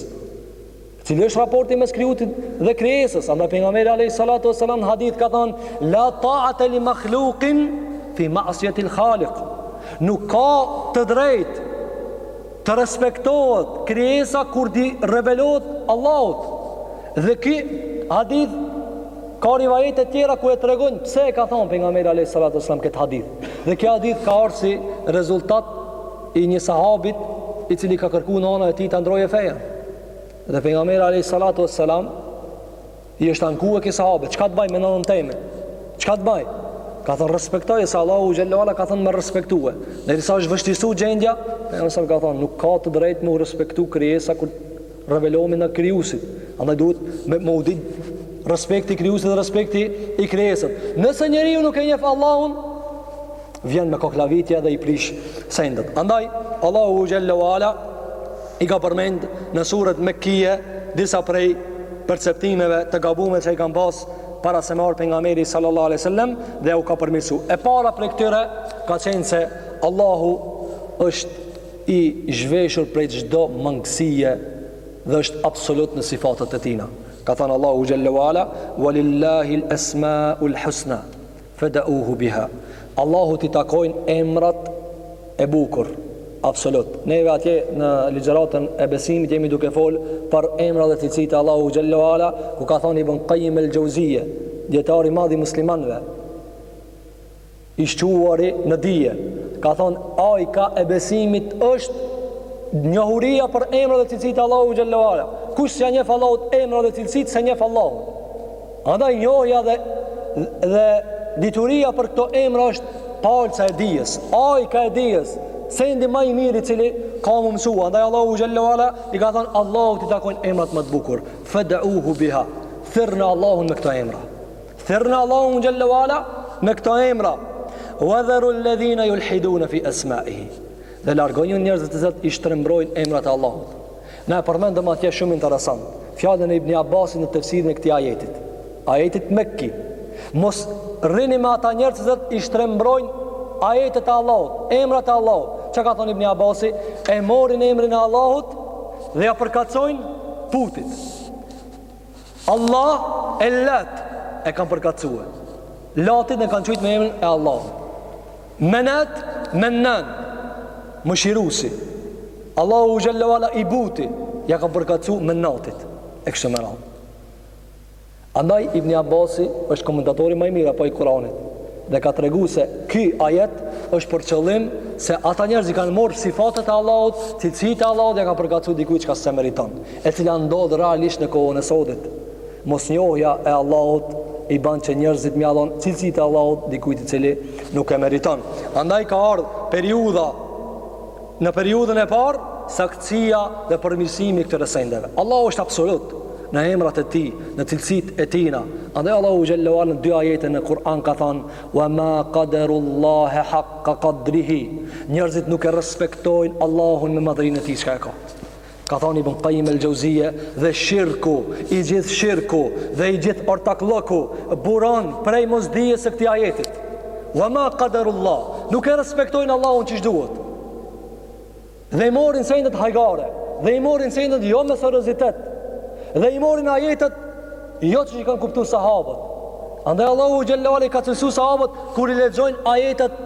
Cili është raporti mes krijuesit dhe krijesës? Andaj pejgamberi alayhi salatu wasalam hadith ka thanë la ta'ata li makhluqin fi ma'siyati al-khaliq. Nuk ka të drejtë të respektohet krijesa kur t'i rebelohet Allahut. Dhe ky hadith ka rivajete të tjera ku e tregojnë pse e ka thanë pejgamberi alayhi salatu wasalam këtë hadith. Dhe kjo hadith ka ardh si rezultat i një sahabit i cili ka kërku nana e tij ta ndrrojë fejen. Dhe pejgamberit alejhi salatu ue selam i është anku e ky sahabi çka të baj me nanën teme çka të baj Ka thënë respektoje se Allahu xhelle ue ala ka thënë me respektue derisa është vështirësu gjendja pejgamberi ka thënë nuk ka të drejtë me u respektu krijesa kur rebelohemi na krijuesit Andaj duhet me, me u dit respekti i krijuesit dhe respekti i krijesës Nëse njeriu nuk e njef Allahun vjen me koklavitje dhe i prish sendet. Andaj, Allahu xhelle ue ala i ka përmend në suret mekije disa prej perceptimeve të gabume që i kanë pas para se me ardh pejgamberi sallallahu aleyhi sallam dhe u ka përmirësu. E para prej këtyre ka qenë se Allahu është i zhveshur prej çdo mangësie dhe është absolut në sifatet e tina. Ka thënë Allahu Gjelle Vala, Walillahil esma ul husna, Fedauhu biha. Allahut i takojnë emrat e bukur. Absolut. Neve atje në ligjëratën e besimit jemi duke fol për emra dhe cilësitë e Allahu xhallahu ala, ku ka thonë Ibn Qayyim el-Jauziye, dietari i madh i muslimanëve, i shquari në dije, ka thonë ajka e besimit është njohuria për emrat dhe cilësitë e Allahu xhallahu ala. Kush s'ja njeh Allahut emrat dhe cilësitë, s'e njeh Allahun. Andaj njohja dhe dhe dituria për këto emra është palca e dijes, ajka e dijes, sendi ma i mirë i cili ka m'u msu. Andaj Allahu xhallahu ala i ka thonë Allahut i takojnë emrat ma të bukur. Fad'uhu biha. Thirrni Allahun me këto emra. Thirrni Allahun xhallahu ala me këto emra. Wa dharu alladhina yulhiduna fi asma'ihi. Dhe largoju njerëzve të cilët i shtrembrojnë emrat e Allahut. Na e përmendëm atje shumë interesant fjalën e Ibni Abbasit në tefsirin e këtij ajetit. Ajetit Mekki. Mos rrini me ata njerëz që i shtrembrojnë ajetet e Allahut, emrat e Allahut. Çka ka thonë Ibn Abbasi? E morin emrin e Allahut dhe ja përkatësojnë putit. Allah e Lat e kanë përkatësue. Latit e kanë qujtë me emrin e Allahut. Menat, Mennan, mëshirusi. Allahu xhallahu ala i buti, ja kanë përkatësu menatit. E kështu me radhë. Andaj, Ibni Abasi është komentatori ma i mirë apo i Kuranit. Dhe ka tregu se ky ajet është për qëllim se ata njerëz i kanë marrë sifatet e Allahut, cilësitë e Allahut, ja kanë përkatësu dikujt çka s'e meriton. e cila ndodh realisht në kohën e sodit. Mosnjohja e Allahut i ban që njerëzit m'ja lon cilësitë e Allahut dikujt i cili nuk e meriton. Andaj ka ardh periudha në periudhën e parë saktësia dhe përmirësimi i këtyre sendeve. Allahu është absolut në emrat e tij, në cilësitë e tij. Andaj Allahu xhallahu ala në dy ajete në Kur'an ka thanë: "Wa ma qadarullaha haqqa qadrihi." Njerëzit nuk e respektojnë Allahun me madhërinë e tij çka e ka. Ka thanë Ibn Qayyim al-Jauziyje dhe shirku, i gjithë shirku dhe i gjithë ortakllëku buron prej mosdijes së këtij ajetit. Wa ma qadarullah, nuk e respektojnë Allahun çish duhet. Dhe i morin sendet hajgare, dhe i morin sendet jo me seriozitet. Dhe i morin ajetet jo çish i kanë kuptu sahabët. Andaj Allahu xhallahu i ka cilësu sahabët kur i lexojnë ajetet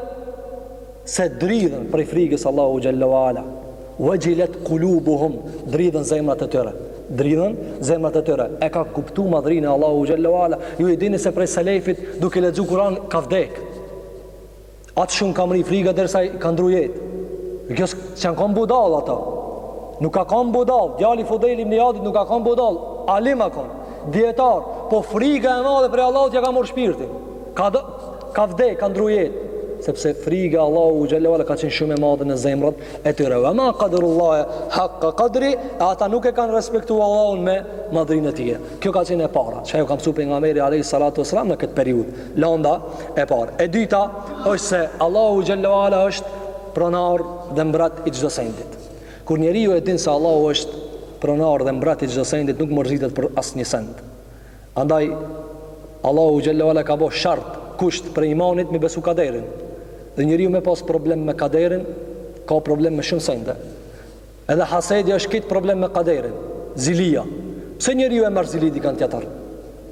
se dridhen prej frigës Allahu xhalla wala wajilat qulubuhum dridhen zemrat e tyre dridhen zemrat e tyre e ka kuptu madhrinë e Allahu xhalla wala ju e dini se prej selefit duke lexu kuran ka vdek aq shumë ka mrri friga derisa ka ndrru jetë kjo s'janë konë budallë ata nuk ka kon budall djali Fudejl ibn Ijadit nuk ka kon budall alim a kon dijetar po friga e madhe prej Allahut ja ka marrë shpirtin Ka do, ka vdek, ka ndru jetë. Sepse friga Allahu xhelle ka qenë shumë e madhe në zemrat e tyre. Ve ma kaderullahe, haqqa kadri, e ata nuk e kanë respektu Allahun me madhrinë e tij. Kjo ka qenë e para, që jau ka msu Pejgamberi alejhi salatu ve selam në këtë periud, landa e parë. E dyta është se Allahu xhelle ve ala është pronar dhe mbrat i çdo sendit. Kur njeriu e din se Allahu është pronar dhe mbrat i çdo sendit, nuk mërzitet për asnjë send. Andaj Allahu xhelle ve ala e ka bo shart, kusht prej imanit me besu kaderin. Dhe njeriu me pas problem me kaderin, ka problem me shumë sende. Edhe hasedi është kit problem me kaderin, zilia. Pse njeriu e merr zili dikan tjetër?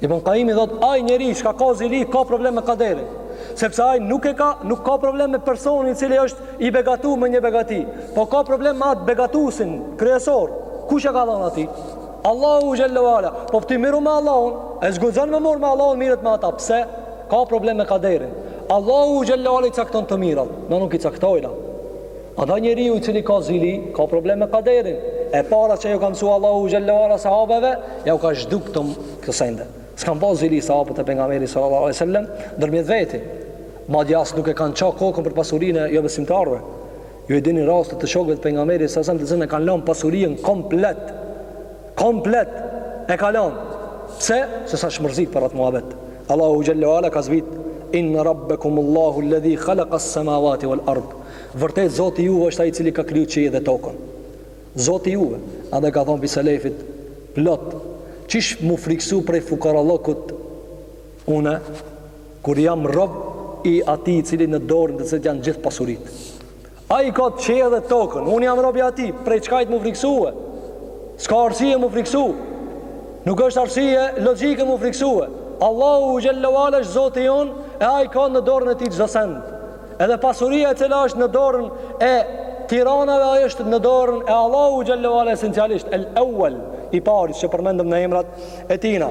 Ibn Kajimi thot, ai njeri çka ka zili, ka problem me kaderin. Sepse ai nuk e ka, nuk ka problem me personin i cili është i begatu me një begati, po ka problem me atë begatusin kryesor. Kush e ka dhënë atij? Allahu xhelle ve ala, po ti miru me Allahun, e s'guzon me u marr me Allahun mirret me ata. Pse? Ka problem me kaderin. Allahu xhelle ve ala i cakton të mirat, na nuk i caktojna. Andaj njeriu i cili ka zili, ka problem me kaderin. E para që jau ka mësua Allahu xhelle ve ala sahabeve, ja u ka zhduk këto sende. S'kan pas zili sahabët e pejgamberit sallallahu alaihi wasallam ndërmjet veti. Madje as nuk e kanë ça kokën për pasurinë e jobesimtarëve. Ju i dini rastet e shokëve të Pejgamberit sallallahu alaihi wasallam të cilët e kanë lënë pasurinë komplet. Komplet e ka lënë. Pse? Se s'asht mërzit për atë muhabet. Allahu xhelle ve ala ka zbrit in rabbakumullahu alladhi khalaqa as-samawati wal ard. Vërtet Zoti juve është ai i cili ka kriju qiejt dhe tokën. Zoti juve, andaj ka thon pi selefit plot qysh mu friksu prej fukarallëkut Unë, kur jam rob i atij i cili në dorën të cilit janë gjithë pasuritë. Ai i ka qiejt dhe tokën. Unë jam rob i atij, prej çkajt m'u frikësu. S'ka arsye m'u frikësu. Nuk është arsye logjike m'u frikësu. Allahu xhelle ve ala është Zoti jonë, e ai ka në dorën e tij çdo send. Edhe pasuria e cila është në dorën e tiranave, ai është në dorën e Allahut xhelle ve ala esencialisht, El Evvel, i pari që përmendëm në emrat e tina.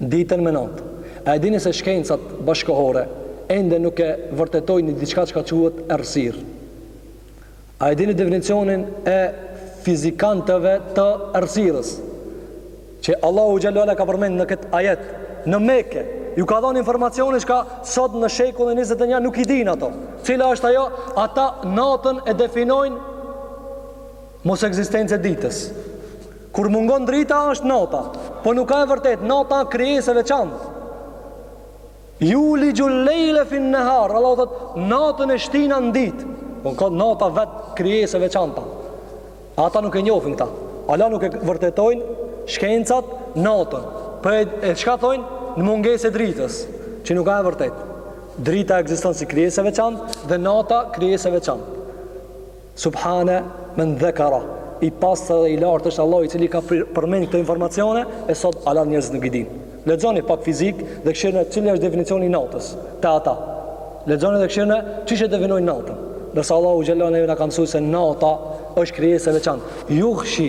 Ditën me natë. A e dini se shkencat bashkohore ende nuk e vërtetojnë diçka çka quhet errësirë? A e dini definicionin e fizikantëve të errësirës? Që Allahu xhelle ve ala e ka përmend në këtë ajet, në Mekë ju ka dhënë informacione çka sot në shekullin e 21 nuk i dinë ato. Cila është ajo? Ata natën e definojnë mosekzistencë e ditës. Kur mungon drita është nata Po nuk â e vërtet nata krijes e veçant Julixhul lejle fin nehar Allahu thot natën e shtina në dit Po ka nata vet krijes e veçant Ata nuk e njofin këta ala nuk e vërtetojnë shkencat natën Po çka thojnë në munges e dritës Që nuk â e vërtet Drita ekziston si krijes e veçant Dhe nata krijes e veçant Subhane men dhekara, i pastër dhe i lartë është Allahu i cili ka përmend këto informacione e sot ala njerëzit nuk i dinë. Lexoni pak fizik dhe kshyrne cili është definicioni i natës te ata. Lexoni dhe kshyrne qysh e definojnë natën. Ndërsa Allahu xhel-le ve ala na ka mësuar se nata është krijesë e veçantë. Yughshi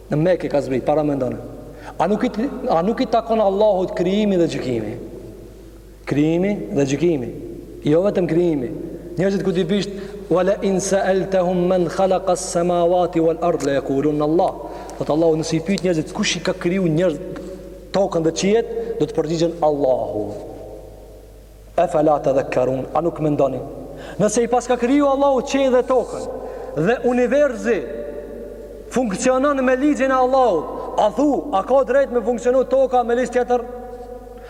Në Mekë ka zbrit, para mendone. A nuk i takon Allahut krijimi dhe gjykimi? Krijimi dhe gjykimi. Jo vetëm krijimi. Njerëzit kur t'i pysh wa la in sa'altahum man khalaqa as-samawati wal ard la yaqulun Allah. Thot Allahu nëse i pyet njerëzit kush i ka kriju njerëz tokën dhe qiet, do të përgjigjen Allahu. Efela tedhekkerun, a nuk mendoni? Nëse i paska kriju Allahu qiet dhe tokën, dhe universi funksionon me ligjin e Allahut, a thu, a ka drejt me funksionu toka me ligj tjetër?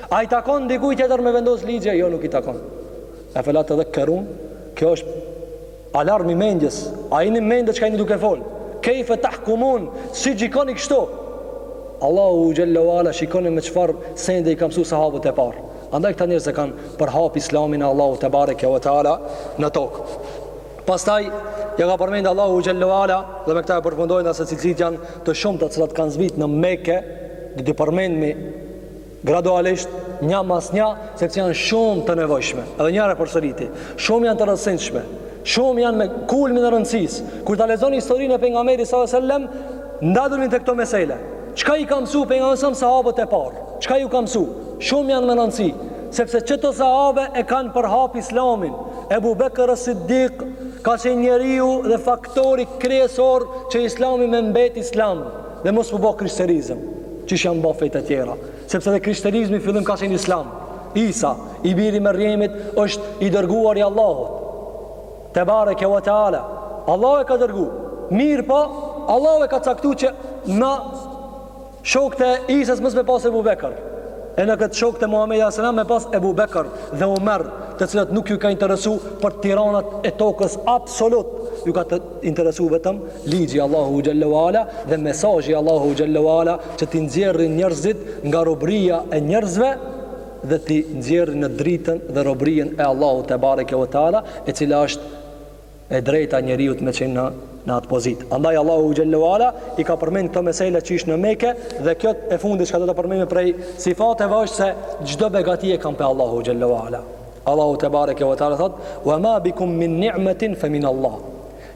A i takon dikuj tjetër me vendos ligje? Jo, nuk i takon. Efela tedhekkerun, kjo është Alarm i mendjes, a jini në mend e çka jini duke fol? Kejfe tahkumun, si gjykoni kështu? Allahu xhel-le ve ala shikoni me çfar sende i ka msu sahabët e parë. Andaj këta njerëz e kanë përhap islamin e Allahut tebareke ve teala në tokë. Pastaj, ja ka përmendë Allahu xhel-le ve ala dhe me këta e përfundojnë se cilësit janë të shumta të cilat kanë zbrit në meke, do t'i përmendmi Gradualisht, një mas një, sepse janë shumë të nevojshme. Edhe njëherë po përsëriti, shumë janë të rëndësishme. Shumë janë me kulmin e rëndësisë. Kur ta lexoni historinë e pejgamberit sallallahu alajhi wasallam, ndaluni tek këto mesela. Çka i ka mësuar pejgamberi a.s. sahabët e parë? Çka ju ka mësuar? Shumë janë me rëndësi, sepse qeto sahabe e kanë përhap Islamin. Ebu Bekr as-Siddiq ka qenë njeriu dhe faktori kryesor që Islami me mbet Islam. Dhe mos me u bë krishterizëm, qysh janë bë fetë e tjera. Sepse dhe krishterizmi fillim ka qenë islam. Isa, i biri Merjemes, është i dërguar i Allahut tebareke ve teala. Allahu e ka dërgu. Mirëpo Allahu e ka caktu që në shokt e Isës mos me pas Ebu Bekër. E në këta shokt e Muhammedit A.S. me pas Ebu Bekër dhe Omer, të cilët nuk ju ka interesu për tiranat e tokës absolut. Ju ka interesu vetëm ligji Allahu xhallahu ala dhe mesazhi Allahu xhallahu ala që t'i nxjerrin njerëzit nga robëria e njerëzve dhe t'i nxjerrin në dritën dhe robërien e Allahu te bareke ve teala e cila është e drejta e njeriut me qenë në në atë pozitë. Andaj Allahu xhallahu ala i ka përmend këto mesela që ishin në Mekë dhe kjo e fundit që do të përmendë prej sifateve është se çdo begati e kanë prej Allahu xhallahu ala. Allahu te bareke ve teala thot: "Wa ma bikum min ni'matin fa min Allah."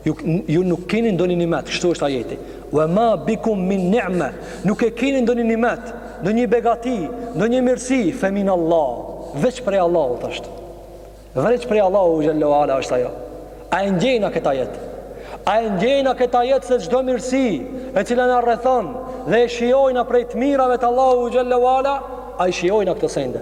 Ju, ju nuk keni ndonjë nimet, kështu është ajeti. Wa ma bikum min ni'ma. Nuk e keni ndonjë nimet, ndonjë begati, ndonjë mirësi, fa min Allah. Veç prej Allahut është. Veç prej Allahu xhallahu ala është ajo. A e ndjejna këtë ajet? A e ndjejna këtë ajet se çdo mirësi e cila na rrethon dhe e shijojna prej të mirave të Allahu xhallahu ala, a i shijojna këto sende.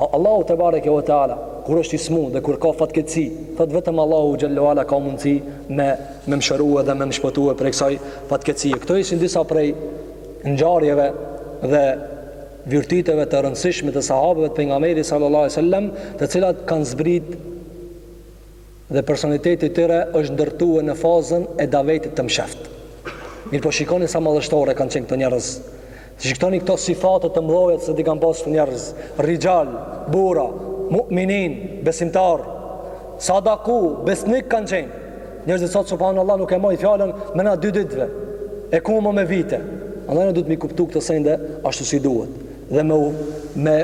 Allahu te bareke ve teala kur është i smut dhe kur ka fatkeqësi, thotë vetëm Allahu xhallahu ala ka mundësi me më shërue dhe me më shpëtue prej kësaj fatkeqësie. Këto ishin disa prej ngjarjeve dhe virtyteve të rëndësishme të sahabëve të pejgamberit sallallahu alajhi wasallam, të cilat kanë zbrit Dhe personaliteti i tyre është ndërtue në fazën e davetit të msheftë. Mirëpo shikoni sa madhështore kanë qenë këto njerëz. Shikoni këto sifate të mëdhoja se çi kanë pas këto njerëz, rixhal, burra, mu'minin, besimtar. Sadaku, besnik kanë qenë. Njerëzit sot subhanallahu nuk e mojnë fjalën me nja dy ditë. E ku ma me vite. Andaj ne duhet m'i kuptu këto sende ashtu si duhet. Dhe me, me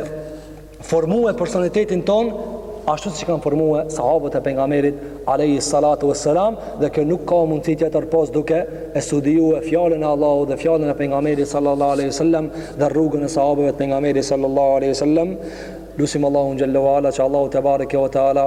formue personalitetin tonë ashtu siç kanë formue sahabët e pejgamberit alayhi salatu wassalam dhe kjo nuk ka mundësi tjetër pos duke e studiue fjalën e Allahut dhe fjalën e pejgamberit sallallahu alaihi wasallam dhe rrugën e sahabëve të pejgamberit sallallahu alaihi wasallam lusim Allahun xhallahu ala që Allahu te bareke ve teala